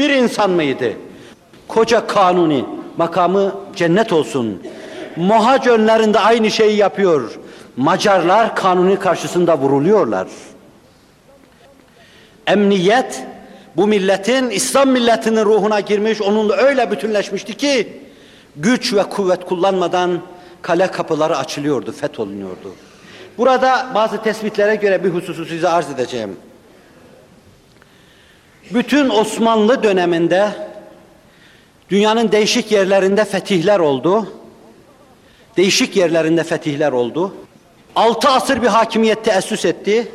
bir insan mıydı? Koca kanuni, makamı cennet olsun. Önlerinde aynı şeyi yapıyor. Macarlar kanuni karşısında vuruluyorlar. Emniyet bu milletin, İslam milletinin ruhuna girmiş, onunla öyle bütünleşmişti ki güç ve kuvvet kullanmadan kale kapıları açılıyordu, fetholunuyordu. Burada bazı tespitlere göre bir hususu size arz edeceğim. Bütün Osmanlı döneminde dünyanın değişik yerlerinde fetihler oldu. Değişik yerlerinde fetihler oldu. Altı asır bir hakimiyet teessüs etti.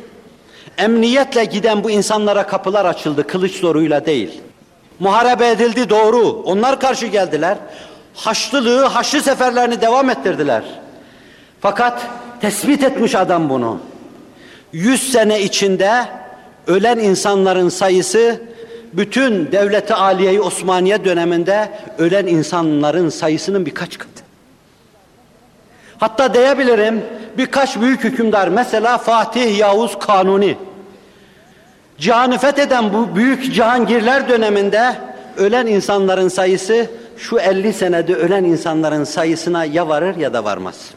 Emniyetle giden bu insanlara kapılar açıldı, kılıç zoruyla değil. Muharebe edildi doğru, onlar karşı geldiler. Haçlılığı, Haçlı seferlerini devam ettirdiler. Fakat tespit etmiş adam bunu. Yüz sene içinde ölen insanların sayısı bütün devleti aliyeyi Osmaniye döneminde ölen insanların sayısının birkaç katı. Hatta diyebilirim birkaç büyük hükümdar mesela Fatih Yavuz Kanuni cihanı fetheden bu büyük cihangirler döneminde ölen insanların sayısı şu 50 senede ölen insanların sayısına ya varır ya da varmaz.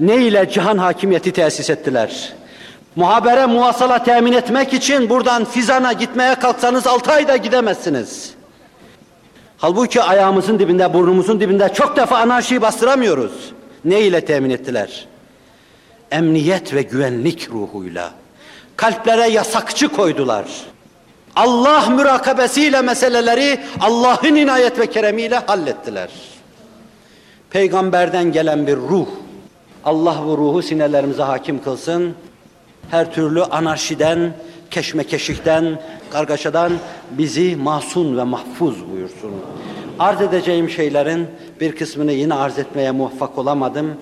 Ne ile cihan hakimiyeti tesis ettiler? Muhabere muhasala temin etmek için buradan Fizan'a gitmeye kalksanız 6 ayda gidemezsiniz. Halbuki ayağımızın dibinde, burnumuzun dibinde çok defa anarşiyi bastıramıyoruz. Ne ile temin ettiler? Emniyet ve güvenlik ruhuyla. Kalplere yasakçı koydular. Allah mürakabesiyle meseleleri Allah'ın inayet ve keremiyle hallettiler. Peygamberden gelen bir ruh. Allah bu ruhu sinelerimize hakim kılsın. Her türlü anarşiden, keşmekeşikten, kargaşadan bizi masun ve mahfuz buyursun. Arz edeceğim şeylerin bir kısmını yine arz etmeye muvaffak olamadım.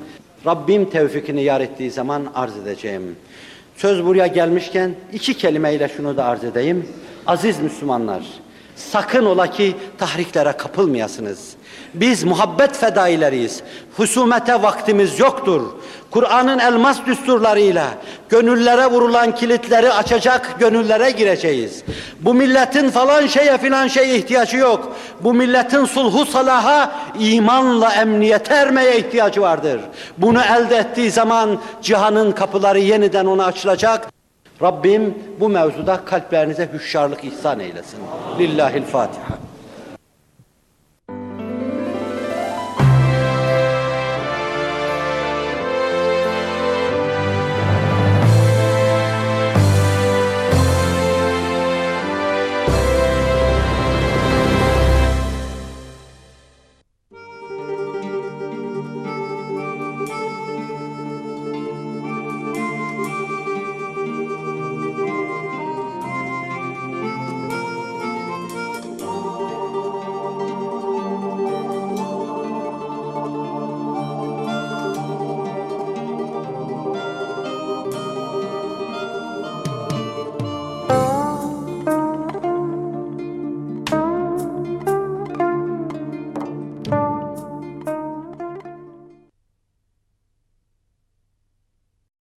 Rabbim tevfikini yar ettiği zaman arz edeceğim. Söz buraya gelmişken iki kelimeyle şunu da arz edeyim. Aziz Müslümanlar, sakın ola ki tahriklere kapılmayasınız. Biz muhabbet fedaileriyiz. Husumete vaktimiz yoktur. Kur'an'ın elmas düsturlarıyla gönüllere vurulan kilitleri açacak gönüllere gireceğiz. Bu milletin falan şeye filan şeye ihtiyacı yok. Bu milletin sulhu salaha imanla emniyete ermeye ihtiyacı vardır. Bunu elde ettiği zaman cihanın kapıları yeniden ona açılacak. Rabbim bu mevzuda kalplerinize hüşşarlık ihsan eylesin. Lillahil Fatiha.